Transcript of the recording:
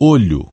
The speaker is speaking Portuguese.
olho.